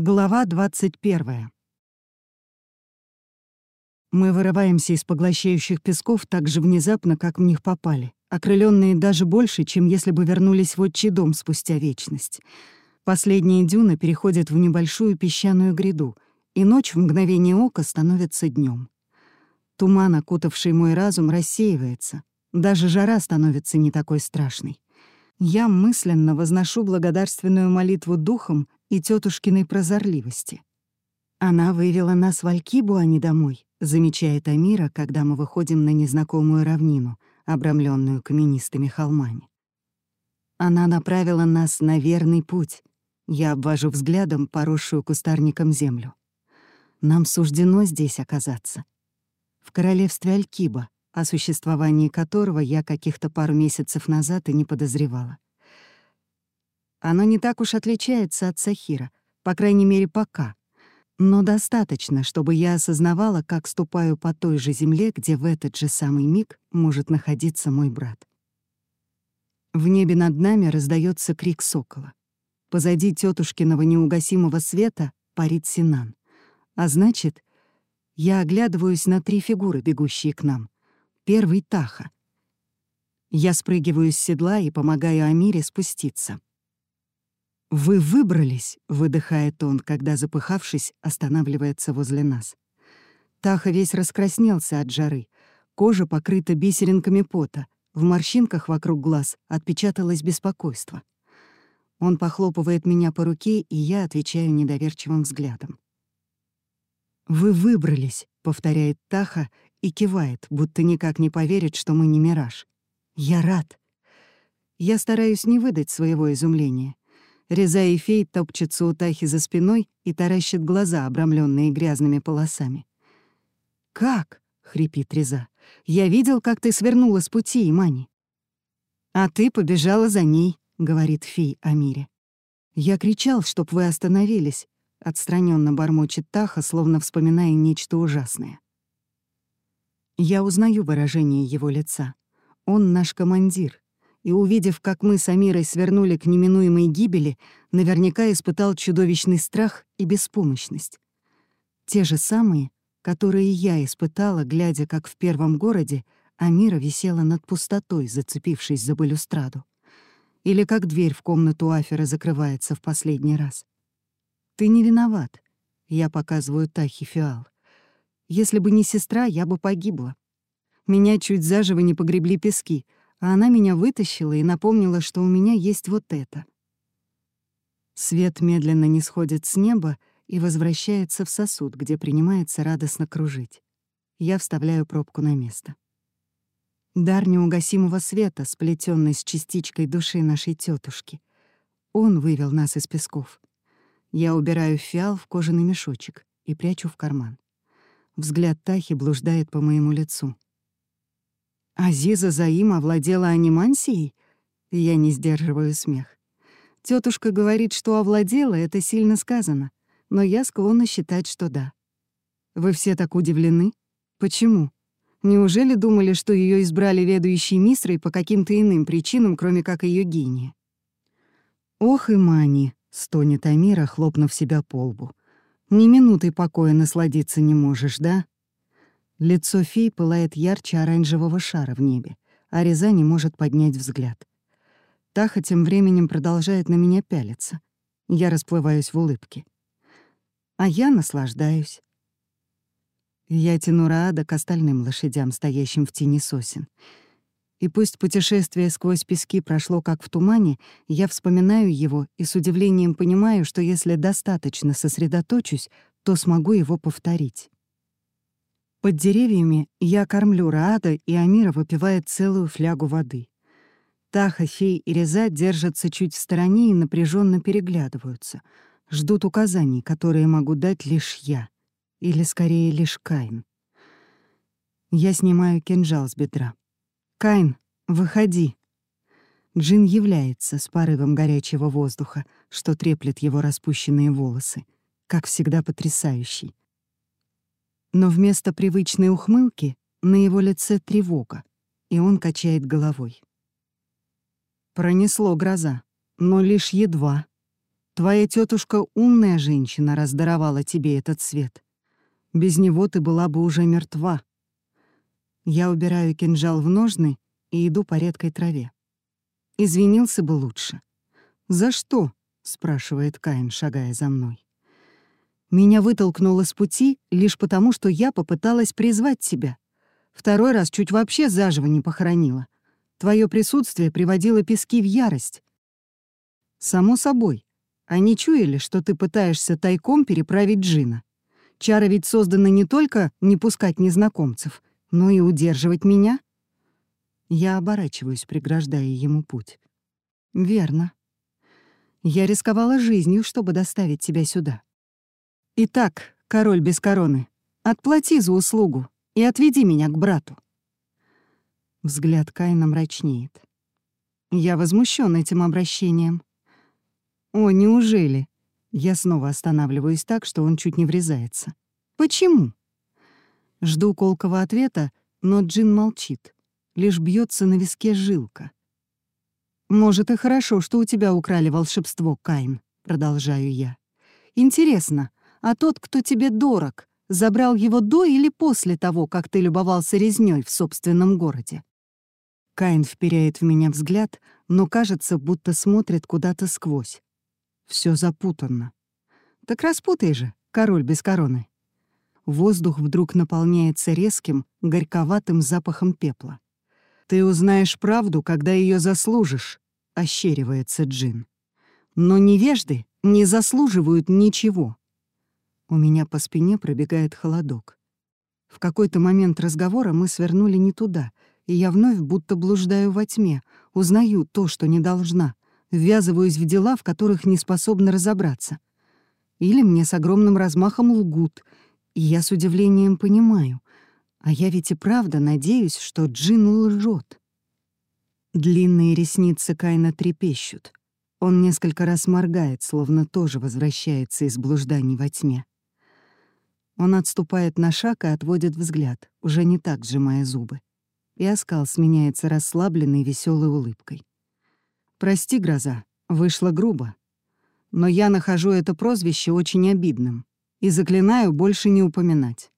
Глава 21. Мы вырываемся из поглощающих песков так же внезапно, как в них попали, окрыленные даже больше, чем если бы вернулись в отчий дом спустя вечность. Последние дюны переходят в небольшую песчаную гряду, и ночь в мгновение ока становится днем. Туман, окутавший мой разум, рассеивается. Даже жара становится не такой страшной. Я мысленно возношу благодарственную молитву духом и тетушкиной прозорливости. Она вывела нас в Алькибу, а не домой, замечает Амира, когда мы выходим на незнакомую равнину, обрамленную каменистыми холмами. Она направила нас на верный путь. Я обвожу взглядом поросшую кустарником землю. Нам суждено здесь оказаться. В королевстве Алькиба, о существовании которого я каких-то пару месяцев назад и не подозревала. Оно не так уж отличается от Сахира, по крайней мере, пока. Но достаточно, чтобы я осознавала, как ступаю по той же земле, где в этот же самый миг может находиться мой брат. В небе над нами раздается крик сокола. Позади тетушкиного неугасимого света парит Синан. А значит, я оглядываюсь на три фигуры, бегущие к нам. Первый — Таха. Я спрыгиваю с седла и помогаю Амире спуститься. «Вы выбрались», — выдыхает он, когда, запыхавшись, останавливается возле нас. Таха весь раскраснелся от жары. Кожа покрыта бисеринками пота. В морщинках вокруг глаз отпечаталось беспокойство. Он похлопывает меня по руке, и я отвечаю недоверчивым взглядом. «Вы выбрались», — повторяет Таха и кивает, будто никак не поверит, что мы не мираж. «Я рад». Я стараюсь не выдать своего изумления. Реза и фей топчется у Тахи за спиной и таращит глаза, обрамленные грязными полосами. «Как?» — хрипит Реза. «Я видел, как ты свернула с пути, Имани». «А ты побежала за ней», — говорит фей Амире. «Я кричал, чтоб вы остановились», — отстраненно бормочет Таха, словно вспоминая нечто ужасное. Я узнаю выражение его лица. Он наш командир, и, увидев, как мы с Амирой свернули к неминуемой гибели, наверняка испытал чудовищный страх и беспомощность. Те же самые, которые я испытала, глядя, как в первом городе Амира висела над пустотой, зацепившись за балюстраду. Или как дверь в комнату Афера закрывается в последний раз. «Ты не виноват», — я показываю Тахи фиал. «Если бы не сестра, я бы погибла. Меня чуть заживо не погребли пески — а она меня вытащила и напомнила, что у меня есть вот это. Свет медленно не сходит с неба и возвращается в сосуд, где принимается радостно кружить. Я вставляю пробку на место. Дар неугасимого света, сплетенный с частичкой души нашей тетушки. Он вывел нас из песков. Я убираю фиал в кожаный мешочек и прячу в карман. Взгляд Тахи блуждает по моему лицу — Азиза Заим овладела анимансией? Я не сдерживаю смех. Тетушка говорит, что овладела, это сильно сказано, но я склонна считать, что да. Вы все так удивлены? Почему? Неужели думали, что ее избрали ведущей мистрой по каким-то иным причинам, кроме как ее гения? «Ох и мани!» — стонет Амира, хлопнув себя по лбу. «Ни минутой покоя насладиться не можешь, да?» Лицо фей пылает ярче оранжевого шара в небе, а Реза не может поднять взгляд. Таха тем временем продолжает на меня пялиться. Я расплываюсь в улыбке. А я наслаждаюсь. Я тяну Раада к остальным лошадям, стоящим в тени сосен. И пусть путешествие сквозь пески прошло как в тумане, я вспоминаю его и с удивлением понимаю, что если достаточно сосредоточусь, то смогу его повторить. Под деревьями я кормлю Раада, и Амира выпивает целую флягу воды. Таха, Фей и Реза держатся чуть в стороне и напряженно переглядываются, ждут указаний, которые могу дать лишь я, или скорее лишь Кайн. Я снимаю кинжал с бедра. «Кайн, выходи!» Джин является с порывом горячего воздуха, что треплет его распущенные волосы, как всегда потрясающий. Но вместо привычной ухмылки на его лице тревога, и он качает головой. Пронесло гроза, но лишь едва. Твоя тетушка умная женщина раздаровала тебе этот свет. Без него ты была бы уже мертва. Я убираю кинжал в ножны и иду по редкой траве. Извинился бы лучше. «За что?» — спрашивает Каин, шагая за мной. Меня вытолкнуло с пути лишь потому, что я попыталась призвать тебя. Второй раз чуть вообще заживо не похоронила. Твое присутствие приводило пески в ярость. Само собой. Они чуяли, что ты пытаешься тайком переправить Джина. Чары ведь созданы не только не пускать незнакомцев, но и удерживать меня. Я оборачиваюсь, преграждая ему путь. Верно. Я рисковала жизнью, чтобы доставить тебя сюда. Итак, король без короны, отплати за услугу и отведи меня к брату. Взгляд Каина мрачнеет. Я возмущен этим обращением. О, неужели? Я снова останавливаюсь так, что он чуть не врезается. Почему? Жду колкого ответа, но Джин молчит. Лишь бьется на виске жилка. «Может, и хорошо, что у тебя украли волшебство, Кайн», — продолжаю я. «Интересно, а тот, кто тебе дорог, забрал его до или после того, как ты любовался резнёй в собственном городе. Каин вперяет в меня взгляд, но кажется, будто смотрит куда-то сквозь. Все запутанно. Так распутай же, король без короны. Воздух вдруг наполняется резким, горьковатым запахом пепла. «Ты узнаешь правду, когда ее заслужишь», — ощеривается Джин. «Но невежды не заслуживают ничего. У меня по спине пробегает холодок. В какой-то момент разговора мы свернули не туда, и я вновь будто блуждаю во тьме, узнаю то, что не должна, ввязываюсь в дела, в которых не способна разобраться. Или мне с огромным размахом лгут, и я с удивлением понимаю. А я ведь и правда надеюсь, что Джин лжет. Длинные ресницы Кайна трепещут. Он несколько раз моргает, словно тоже возвращается из блужданий во тьме. Он отступает на шаг и отводит взгляд, уже не так сжимая зубы. И оскал сменяется расслабленной веселой улыбкой. «Прости, гроза, вышло грубо. Но я нахожу это прозвище очень обидным и заклинаю больше не упоминать».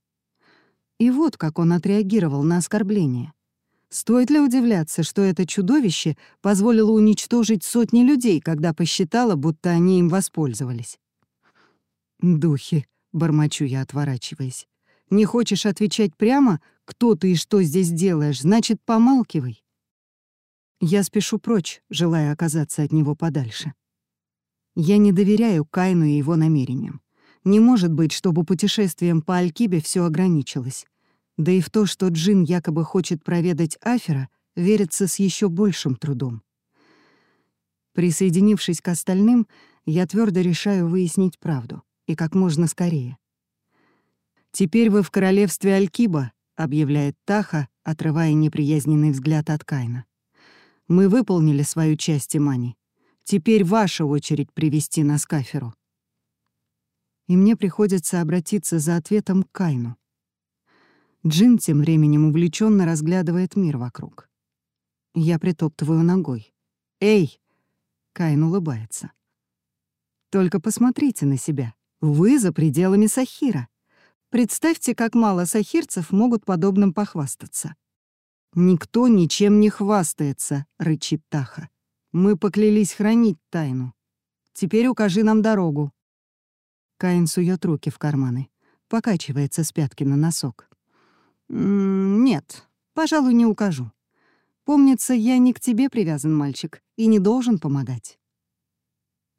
И вот как он отреагировал на оскорбление. Стоит ли удивляться, что это чудовище позволило уничтожить сотни людей, когда посчитало, будто они им воспользовались? «Духи», — бормочу я, отворачиваясь. «Не хочешь отвечать прямо, кто ты и что здесь делаешь, значит, помалкивай». Я спешу прочь, желая оказаться от него подальше. Я не доверяю Кайну и его намерениям. Не может быть, чтобы путешествием по Алькибе все ограничилось. Да и в то, что Джин якобы хочет проведать Афера, верится с еще большим трудом. Присоединившись к остальным, я твердо решаю выяснить правду и как можно скорее. «Теперь вы в королевстве Алькиба», — объявляет Таха, отрывая неприязненный взгляд от Кайна. «Мы выполнили свою часть, Имани. Теперь ваша очередь привести нас к Аферу». И мне приходится обратиться за ответом к Кайну. Джин тем временем увлеченно разглядывает мир вокруг. Я притоптываю ногой. «Эй!» — Кайн улыбается. «Только посмотрите на себя. Вы за пределами Сахира. Представьте, как мало сахирцев могут подобным похвастаться. «Никто ничем не хвастается», — рычит Таха. «Мы поклялись хранить тайну. Теперь укажи нам дорогу». Каин сует руки в карманы, покачивается с пятки на носок. «М -м «Нет, пожалуй, не укажу. Помнится, я не к тебе привязан, мальчик, и не должен помогать».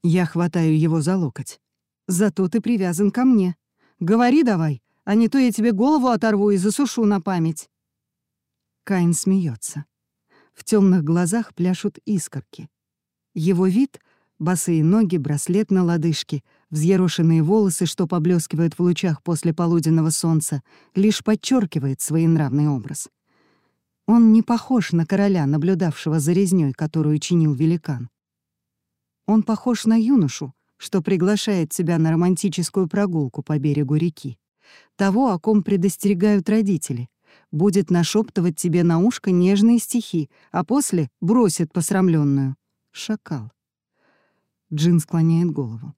Я хватаю его за локоть. Зато ты привязан ко мне. Говори давай, а не то я тебе голову оторву и засушу на память». Каин смеется. В темных глазах пляшут искорки. Его вид — босые ноги, браслет на лодыжке, взъерошенные волосы, что поблескивают в лучах после полуденного солнца, лишь подчеркивает своенравный образ. Он не похож на короля, наблюдавшего за резнёй, которую чинил великан. Он похож на юношу, что приглашает тебя на романтическую прогулку по берегу реки. Того, о ком предостерегают родители. Будет нашептывать тебе на ушко нежные стихи, а после бросит посрамленную. Шакал. Джин склоняет голову.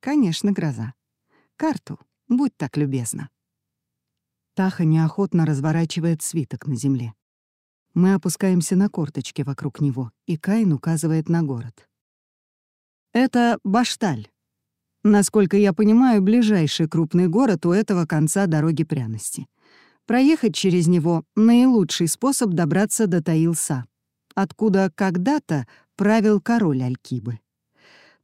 Конечно, гроза. Карту, будь так любезна. Таха неохотно разворачивает свиток на земле. Мы опускаемся на корточки вокруг него, и Каин указывает на город. Это Башталь. Насколько я понимаю, ближайший крупный город у этого конца дороги пряности. Проехать через него — наилучший способ добраться до Таилса, откуда когда-то правил король Алькибы.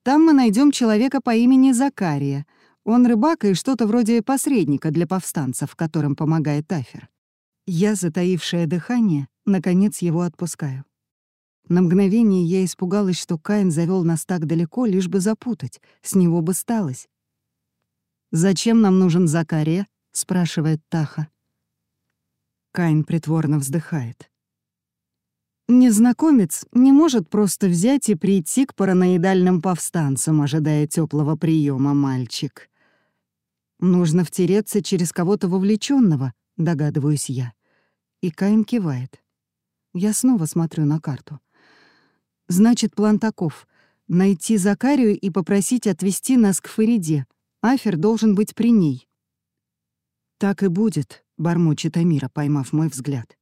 Там мы найдем человека по имени Закария. Он рыбак и что-то вроде посредника для повстанцев, которым помогает Афер. Я, затаившее дыхание, наконец его отпускаю. На мгновение я испугалась, что Каин завел нас так далеко, лишь бы запутать, с него бы сталось. «Зачем нам нужен Закария?» — спрашивает Таха. Каин притворно вздыхает. Незнакомец не может просто взять и прийти к параноидальным повстанцам, ожидая теплого приема, мальчик. Нужно втереться через кого-то вовлеченного, догадываюсь я. И Каин кивает. Я снова смотрю на карту. Значит, план таков — найти Закарию и попросить отвезти нас к Фариде. Афер должен быть при ней. Так и будет, бормочет Амира, поймав мой взгляд.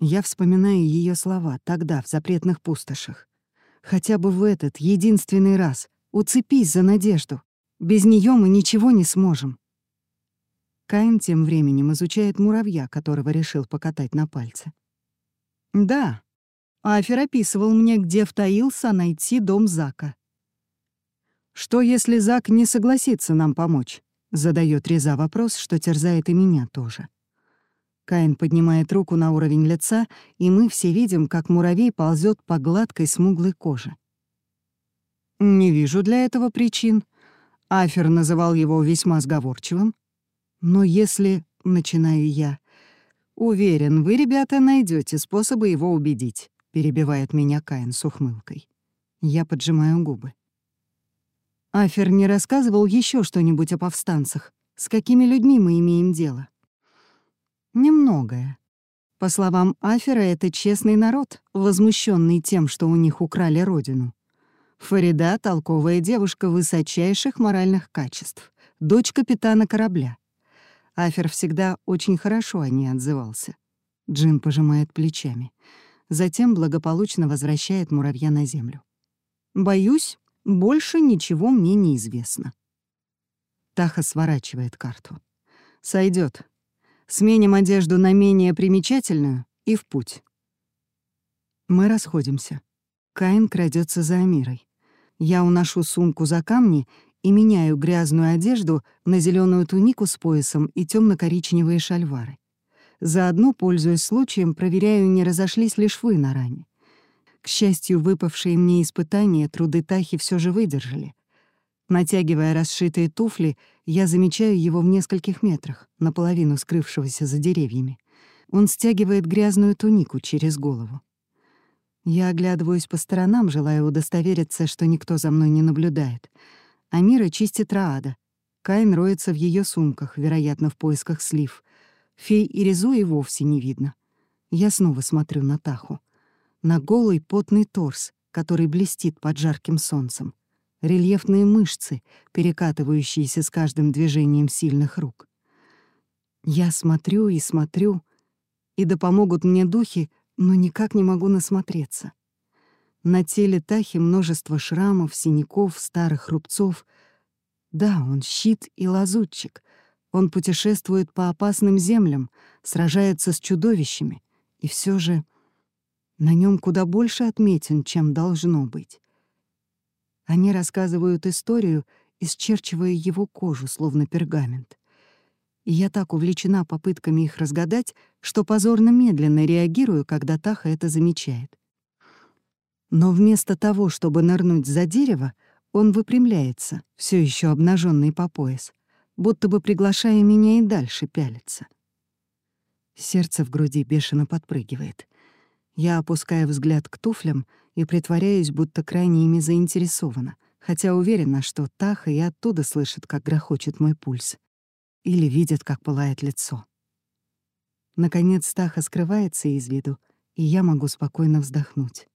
Я вспоминаю ее слова тогда, в запретных пустошах. Хотя бы в этот, единственный раз, уцепись за надежду. Без нее мы ничего не сможем. Каин тем временем изучает муравья, которого решил покатать на пальце. Да, Афер описывал мне, где втаился найти дом Зака. Что, если Зак не согласится нам помочь? Задает Реза вопрос, что терзает и меня тоже. Каин поднимает руку на уровень лица, и мы все видим, как муравей ползет по гладкой смуглой коже. «Не вижу для этого причин». Афер называл его весьма сговорчивым. «Но если...» — начинаю я. «Уверен, вы, ребята, найдете способы его убедить», — перебивает меня Каин с ухмылкой. Я поджимаю губы. Афер не рассказывал еще что-нибудь о повстанцах? С какими людьми мы имеем дело? Немногое. По словам Афера, это честный народ, возмущенный тем, что у них украли родину. Фарида — толковая девушка высочайших моральных качеств, дочь капитана корабля. Афер всегда очень хорошо о ней отзывался. Джин пожимает плечами. Затем благополучно возвращает муравья на землю. «Боюсь, больше ничего мне не известно. Таха сворачивает карту. Сойдет. Сменим одежду на менее примечательную и в путь. Мы расходимся. Каин крадется за Амирой. Я уношу сумку за камни и меняю грязную одежду на зеленую тунику с поясом и темно коричневые шальвары. Заодно, пользуясь случаем, проверяю, не разошлись ли швы на ране. К счастью, выпавшие мне испытания труды Тахи все же выдержали. Натягивая расшитые туфли, я замечаю его в нескольких метрах, наполовину скрывшегося за деревьями. Он стягивает грязную тунику через голову. Я оглядываюсь по сторонам, желая удостовериться, что никто за мной не наблюдает. Амира чистит Раада. Каин роется в ее сумках, вероятно, в поисках слив. Фей и Резу и вовсе не видно. Я снова смотрю на Таху на голый потный торс, который блестит под жарким солнцем, рельефные мышцы, перекатывающиеся с каждым движением сильных рук. Я смотрю и смотрю, и да помогут мне духи, но никак не могу насмотреться. На теле Тахи множество шрамов, синяков, старых рубцов. Да, он щит и лазутчик. Он путешествует по опасным землям, сражается с чудовищами. И все же на нем куда больше отметин, чем должно быть. Они рассказывают историю, исчерчивая его кожу, словно пергамент. И я так увлечена попытками их разгадать, что позорно медленно реагирую, когда Таха это замечает. Но вместо того, чтобы нырнуть за дерево, он выпрямляется, все еще обнаженный по пояс, будто бы приглашая меня и дальше пялиться. Сердце в груди бешено подпрыгивает. Я опускаю взгляд к туфлям и притворяюсь, будто крайне ими заинтересована, хотя уверена, что Таха и оттуда слышит, как грохочет мой пульс. Или видит, как пылает лицо. Наконец Таха скрывается из виду, и я могу спокойно вздохнуть.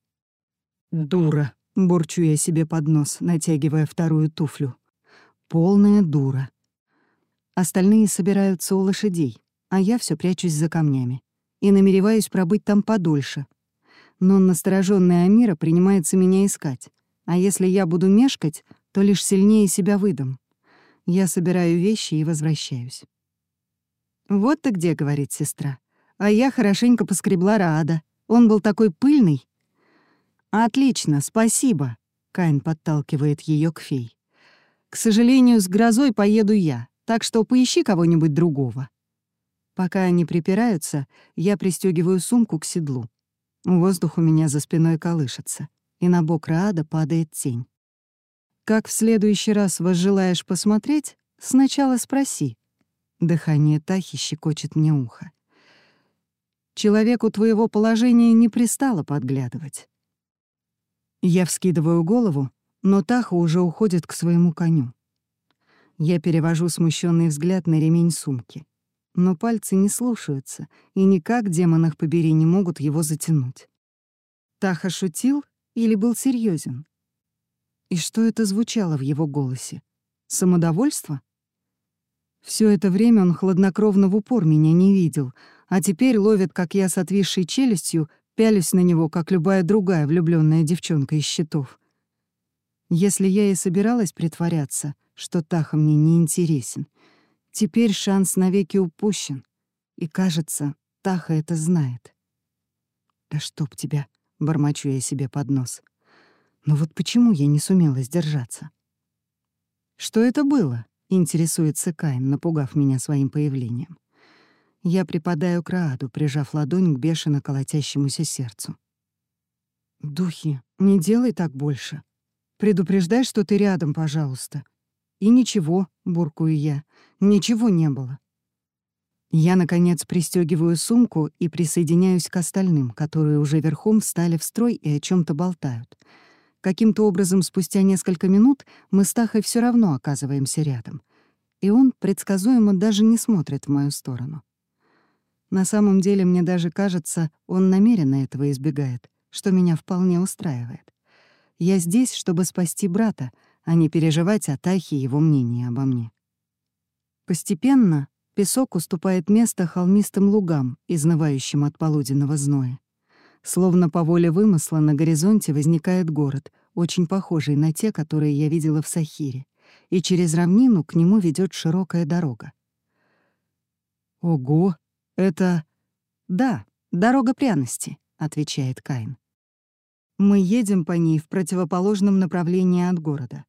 «Дура!» — бурчу я себе под нос, натягивая вторую туфлю. Полная дура. Остальные собираются у лошадей, а я все прячусь за камнями и намереваюсь пробыть там подольше. Но настороженная Амира принимается меня искать, а если я буду мешкать, то лишь сильнее себя выдам. Я собираю вещи и возвращаюсь. «Вот ты где», — говорит сестра. А я хорошенько поскребла Раада. Он был такой пыльный. «Отлично, спасибо», — Кайн подталкивает ее к фей. «К сожалению, с грозой поеду я, так что поищи кого-нибудь другого». Пока они припираются, я пристегиваю сумку к седлу. Воздух у меня за спиной колышется, и на бок Раада падает тень. Как в следующий раз возжелаешь посмотреть, сначала спроси. Дыхание Тахи щекочет мне ухо. Человеку твоего положения не пристало подглядывать. Я вскидываю голову, но Таха уже уходит к своему коню. Я перевожу смущенный взгляд на ремень сумки но пальцы не слушаются и никак, демон их побери, не могут его затянуть. Таха шутил или был серьезен? И что это звучало в его голосе? Самодовольство? Все это время он хладнокровно в упор меня не видел, а теперь ловит, как я с отвисшей челюстью, пялюсь на него, как любая другая влюбленная девчонка из щитов. Если я и собиралась притворяться, что Таха мне не интересен, Теперь шанс навеки упущен. И, кажется, Таха это знает. «Да чтоб тебя!» — бормочу я себе под нос. «Но вот почему я не сумела сдержаться?» «Что это было?» — интересуется Кайн, напугав меня своим появлением. Я припадаю к Рааду, прижав ладонь к бешено колотящемуся сердцу. «Духи, не делай так больше. Предупреждай, что ты рядом, пожалуйста. И ничего, буркую я, ничего не было. Я, наконец, пристегиваю сумку и присоединяюсь к остальным, которые уже верхом встали в строй и о чем то болтают. Каким-то образом, спустя несколько минут, мы с Тахой все равно оказываемся рядом. И он предсказуемо даже не смотрит в мою сторону. На самом деле, мне даже кажется, он намеренно этого избегает, что меня вполне устраивает. Я здесь, чтобы спасти брата, а не переживать о Тахе его мнении обо мне. Постепенно песок уступает место холмистым лугам, изнывающим от полуденного зноя. Словно по воле вымысла на горизонте возникает город, очень похожий на те, которые я видела в Сахире, и через равнину к нему ведет широкая дорога. «Ого, это...» «Да, дорога пряности», — отвечает Каин. Мы едем по ней в противоположном направлении от города.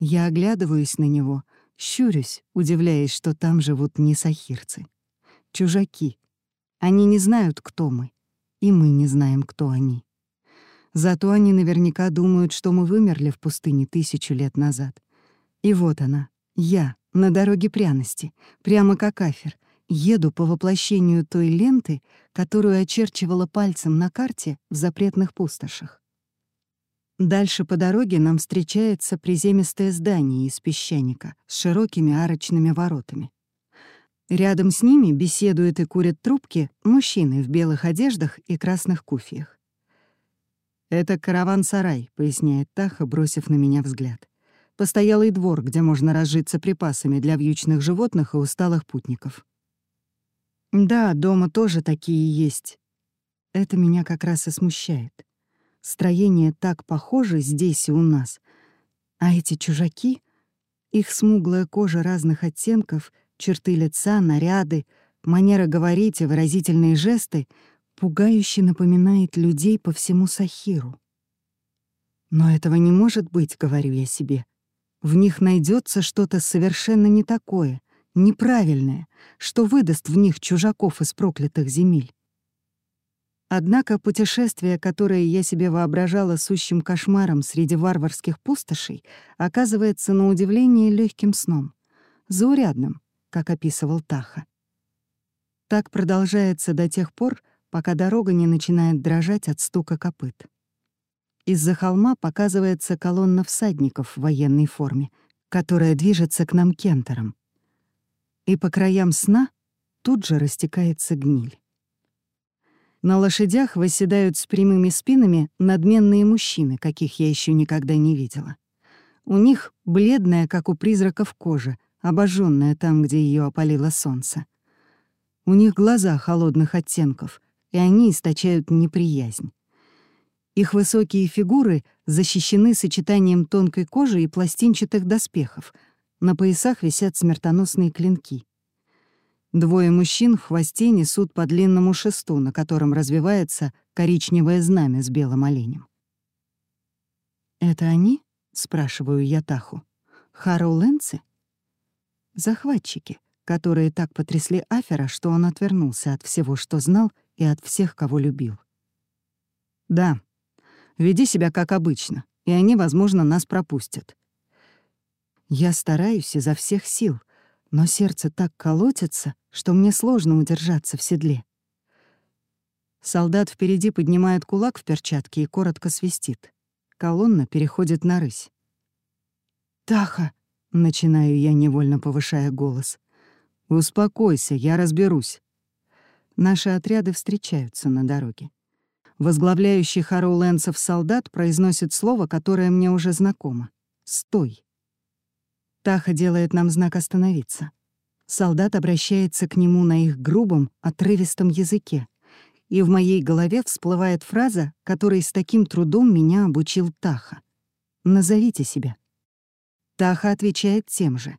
Я оглядываюсь на него, щурюсь, удивляясь, что там живут не сахирцы. Чужаки. Они не знают, кто мы, и мы не знаем, кто они. Зато они наверняка думают, что мы вымерли в пустыне тысячу лет назад. И вот она, я, на дороге пряности, прямо как афер, еду по воплощению той ленты, которую очерчивала пальцем на карте в запретных пустошах. Дальше по дороге нам встречается приземистое здание из песчаника с широкими арочными воротами. Рядом с ними беседуют и курят трубки мужчины в белых одеждах и красных куфиях. «Это караван-сарай», — поясняет Таха, бросив на меня взгляд. «Постоялый двор, где можно разжиться припасами для вьючных животных и усталых путников». «Да, дома тоже такие есть. Это меня как раз и смущает. Строение так похоже здесь и у нас. А эти чужаки, их смуглая кожа разных оттенков, черты лица, наряды, манера говорить и выразительные жесты пугающе напоминает людей по всему Сахиру. Но этого не может быть, говорю я себе. В них найдется что-то совершенно не такое, неправильное, что выдаст в них чужаков из проклятых земель. Однако путешествие, которое я себе воображала сущим кошмаром среди варварских пустошей, оказывается на удивление легким сном, заурядным, как описывал Таха. Так продолжается до тех пор, пока дорога не начинает дрожать от стука копыт. Из-за холма показывается колонна всадников в военной форме, которая движется к нам кентером. И по краям сна тут же растекается гниль. На лошадях восседают с прямыми спинами надменные мужчины, каких я еще никогда не видела. У них бледная, как у призраков кожа, обожженная там, где ее опалило солнце. У них глаза холодных оттенков, и они источают неприязнь. Их высокие фигуры защищены сочетанием тонкой кожи и пластинчатых доспехов. На поясах висят смертоносные клинки. Двое мужчин в хвосте несут по длинному шесту, на котором развивается коричневое знамя с белым оленем. «Это они?» — спрашиваю я Таху. «Хароуленцы?» Захватчики, которые так потрясли Афера, что он отвернулся от всего, что знал, и от всех, кого любил. «Да, веди себя как обычно, и они, возможно, нас пропустят». Я стараюсь изо всех сил, но сердце так колотится, что мне сложно удержаться в седле. Солдат впереди поднимает кулак в перчатке и коротко свистит. Колонна переходит на рысь. «Таха!» — начинаю я, невольно повышая голос. «Успокойся, я разберусь». Наши отряды встречаются на дороге. Возглавляющий Хару Лэнсов солдат произносит слово, которое мне уже знакомо. «Стой». Таха делает нам знак «Остановиться». Солдат обращается к нему на их грубом, отрывистом языке, и в моей голове всплывает фраза, которой с таким трудом меня обучил Таха. «Назовите себя». Таха отвечает тем же.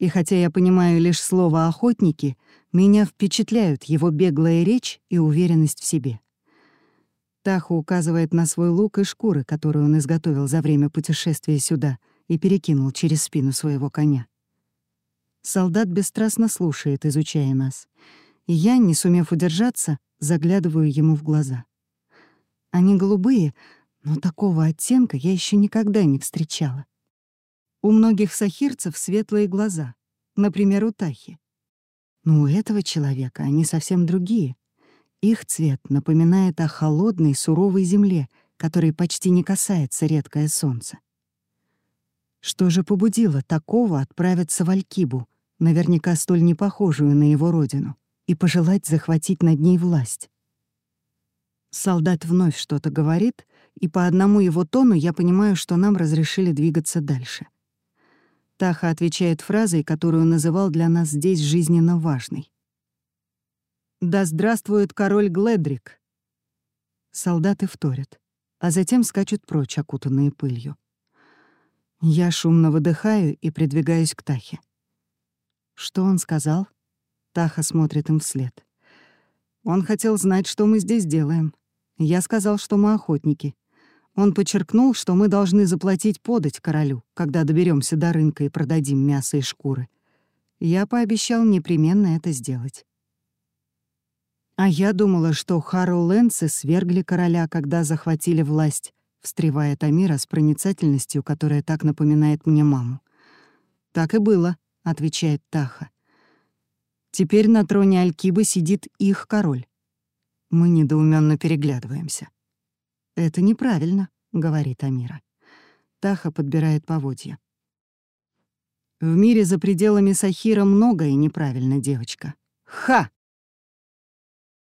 И хотя я понимаю лишь слово «охотники», меня впечатляют его беглая речь и уверенность в себе. Таха указывает на свой лук и шкуры, которые он изготовил за время путешествия сюда и перекинул через спину своего коня. Солдат бесстрастно слушает, изучая нас. И я, не сумев удержаться, заглядываю ему в глаза. Они голубые, но такого оттенка я еще никогда не встречала. У многих сахирцев светлые глаза, например, у Тахи. Но у этого человека они совсем другие. Их цвет напоминает о холодной, суровой земле, которой почти не касается редкое солнце. Что же побудило такого отправиться в Алькибу, наверняка столь непохожую на его родину? и пожелать захватить над ней власть. Солдат вновь что-то говорит, и по одному его тону я понимаю, что нам разрешили двигаться дальше. Таха отвечает фразой, которую называл для нас здесь жизненно важной. «Да здравствует король Гледрик!» Солдаты вторят, а затем скачут прочь, окутанные пылью. Я шумно выдыхаю и придвигаюсь к Тахе. Что он сказал? Таха смотрит им вслед. Он хотел знать, что мы здесь делаем. Я сказал, что мы охотники. Он подчеркнул, что мы должны заплатить подать королю, когда доберемся до рынка и продадим мясо и шкуры. Я пообещал непременно это сделать. А я думала, что Харроу-Лэнсы свергли короля, когда захватили власть, встревая Тамира с проницательностью, которая так напоминает мне маму. «Так и было», — отвечает Таха. Теперь на троне Алькибы сидит их король. Мы недоуменно переглядываемся. «Это неправильно», — говорит Амира. Таха подбирает поводья. «В мире за пределами Сахира многое неправильно, девочка». «Ха!»